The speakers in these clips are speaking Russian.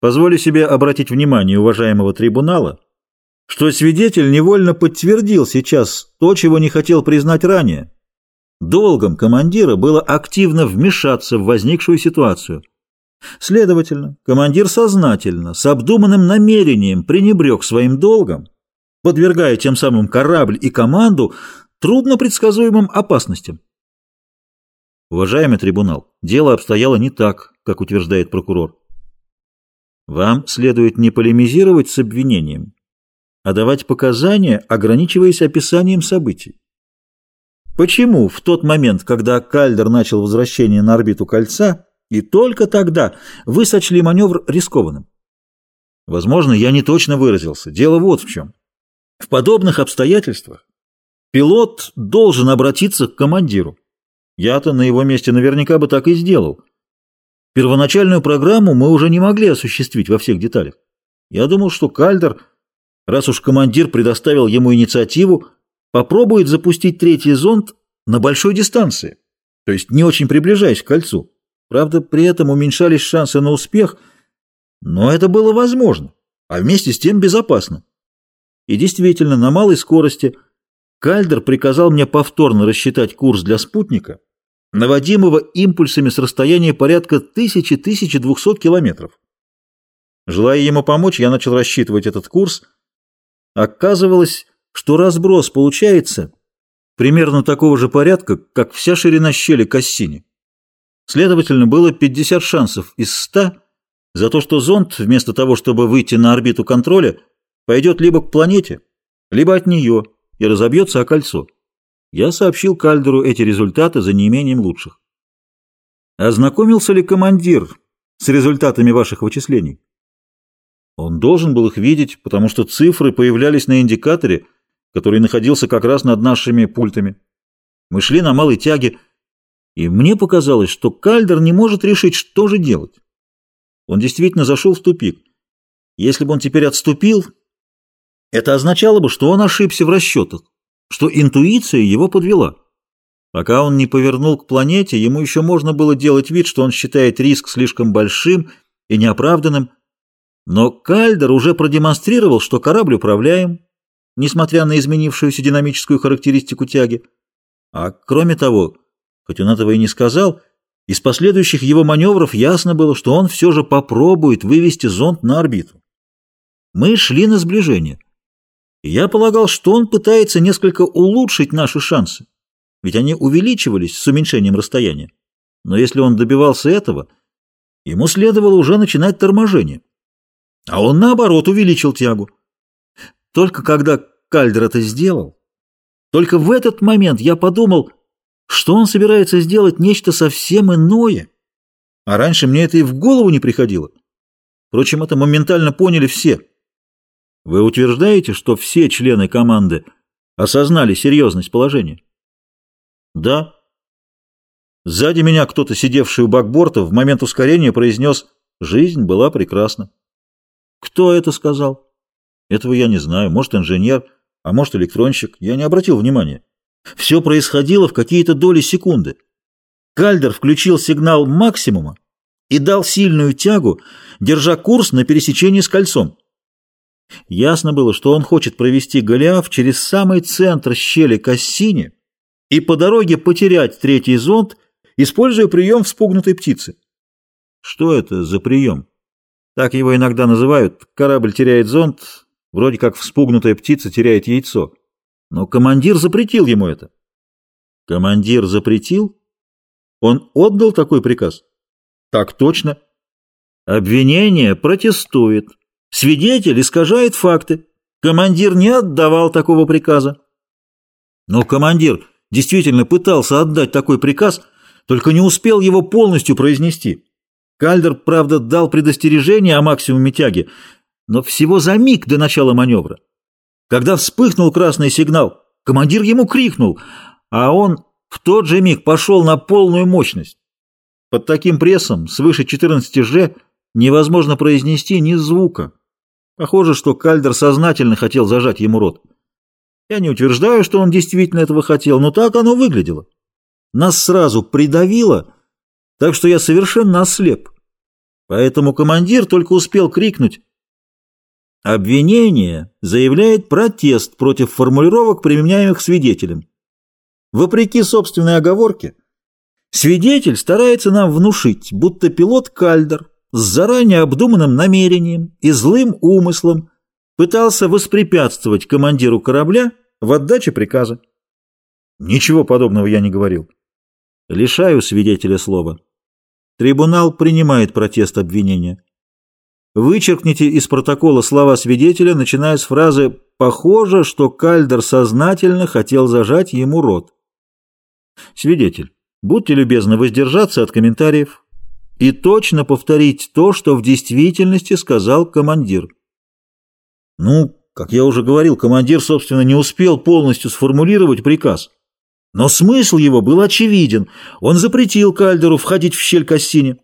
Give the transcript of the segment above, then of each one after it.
Позволю себе обратить внимание уважаемого трибунала, что свидетель невольно подтвердил сейчас то, чего не хотел признать ранее. Долгом командира было активно вмешаться в возникшую ситуацию. Следовательно, командир сознательно, с обдуманным намерением пренебрег своим долгом, подвергая тем самым корабль и команду трудно предсказуемым опасностям. Уважаемый трибунал, дело обстояло не так, как утверждает прокурор. Вам следует не полемизировать с обвинением, а давать показания, ограничиваясь описанием событий. Почему в тот момент, когда Кальдер начал возвращение на орбиту кольца, и только тогда вы сочли маневр рискованным? Возможно, я не точно выразился. Дело вот в чем. В подобных обстоятельствах пилот должен обратиться к командиру. Я-то на его месте наверняка бы так и сделал. Первоначальную программу мы уже не могли осуществить во всех деталях. Я думал, что Кальдер, раз уж командир предоставил ему инициативу, попробует запустить третий зонд на большой дистанции, то есть не очень приближаясь к кольцу. Правда, при этом уменьшались шансы на успех, но это было возможно, а вместе с тем безопасно. И действительно, на малой скорости Кальдер приказал мне повторно рассчитать курс для спутника, наводимого импульсами с расстояния порядка 1000-1200 километров. Желая ему помочь, я начал рассчитывать этот курс. Оказывалось, что разброс получается примерно такого же порядка, как вся ширина щели Кассини. Следовательно, было 50 шансов из 100 за то, что зонд, вместо того, чтобы выйти на орбиту контроля, пойдет либо к планете, либо от нее и разобьется о кольцо. Я сообщил Кальдеру эти результаты за неимением лучших. Ознакомился ли командир с результатами ваших вычислений? Он должен был их видеть, потому что цифры появлялись на индикаторе, который находился как раз над нашими пультами. Мы шли на малой тяге, и мне показалось, что Кальдер не может решить, что же делать. Он действительно зашел в тупик. Если бы он теперь отступил, это означало бы, что он ошибся в расчетах, что интуиция его подвела. Пока он не повернул к планете, ему еще можно было делать вид, что он считает риск слишком большим и неоправданным, но Кальдер уже продемонстрировал, что корабль управляем, несмотря на изменившуюся динамическую характеристику тяги. А кроме того, хоть он этого и не сказал, из последующих его маневров ясно было, что он все же попробует вывести зонд на орбиту. Мы шли на сближение. Я полагал, что он пытается несколько улучшить наши шансы, ведь они увеличивались с уменьшением расстояния. Но если он добивался этого, ему следовало уже начинать торможение. А он, наоборот, увеличил тягу. Только когда Кальдер это сделал, только в этот момент я подумал, что он собирается сделать нечто совсем иное. А раньше мне это и в голову не приходило. Впрочем, это моментально поняли все. Вы утверждаете, что все члены команды осознали серьезность положения? Да. Сзади меня кто-то, сидевший у бакборта, в момент ускорения произнес «Жизнь была прекрасна». Кто это сказал? Этого я не знаю. Может, инженер, а может, электронщик. Я не обратил внимания. Все происходило в какие-то доли секунды. Кальдер включил сигнал максимума и дал сильную тягу, держа курс на пересечении с кольцом. Ясно было, что он хочет провести Голиаф через самый центр щели Кассини и по дороге потерять третий зонд, используя прием вспугнутой птицы. Что это за прием? Так его иногда называют. Корабль теряет зонд, вроде как вспугнутая птица теряет яйцо. Но командир запретил ему это. Командир запретил? Он отдал такой приказ? Так точно. Обвинение протестует. Свидетель искажает факты. Командир не отдавал такого приказа. Но командир действительно пытался отдать такой приказ, только не успел его полностью произнести. Кальдер, правда, дал предостережение о максимуме тяги, но всего за миг до начала маневра. Когда вспыхнул красный сигнал, командир ему крикнул, а он в тот же миг пошел на полную мощность. Под таким прессом, свыше 14 Ж, невозможно произнести ни звука. Похоже, что Кальдер сознательно хотел зажать ему рот. Я не утверждаю, что он действительно этого хотел, но так оно выглядело. Нас сразу придавило, так что я совершенно ослеп. Поэтому командир только успел крикнуть Обвинение заявляет протест против формулировок, применяемых свидетелем. Вопреки собственной оговорке, свидетель старается нам внушить, будто пилот Кальдер с заранее обдуманным намерением и злым умыслом пытался воспрепятствовать командиру корабля в отдаче приказа. Ничего подобного я не говорил. Лишаю свидетеля слова. Трибунал принимает протест обвинения. Вычеркните из протокола слова свидетеля, начиная с фразы «Похоже, что Кальдер сознательно хотел зажать ему рот». Свидетель, будьте любезны воздержаться от комментариев и точно повторить то, что в действительности сказал командир. Ну, как я уже говорил, командир, собственно, не успел полностью сформулировать приказ. Но смысл его был очевиден. Он запретил Кальдеру входить в щель Кассини.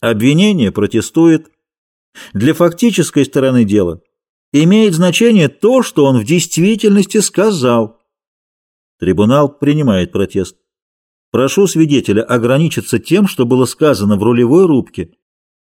Обвинение протестует. Для фактической стороны дела имеет значение то, что он в действительности сказал. Трибунал принимает протест. Прошу свидетеля ограничиться тем, что было сказано в рулевой рубке.